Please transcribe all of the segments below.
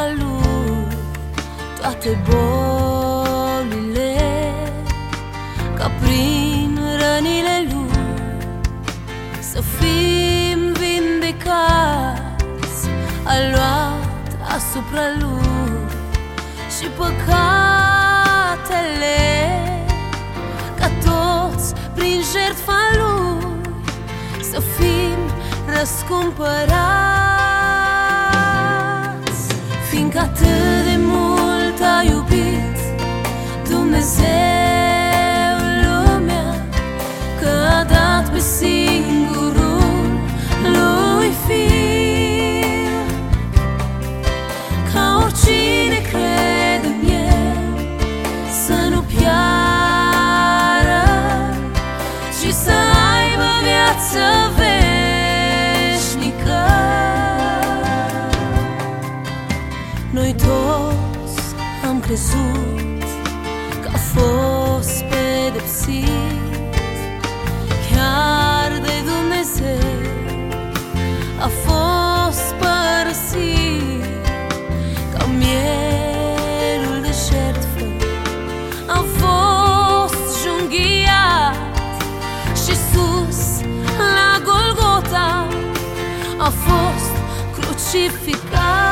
Asupra lui toate bolile Ca prin rănile lui. Să fim vindecați A luat asupra lui. Și păcatele Ca toți prin jertfa lui să fim răscumpărați Fiindcă atât de mult a iubit Dumnezeu Noi toți am crezut că a fost pedepsit. Chiar de Dumnezeu a fost părăsit. Ca mielul de șertfă a fost junghiat Și sus la Golgota a fost crucificat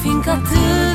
Fiindcă atât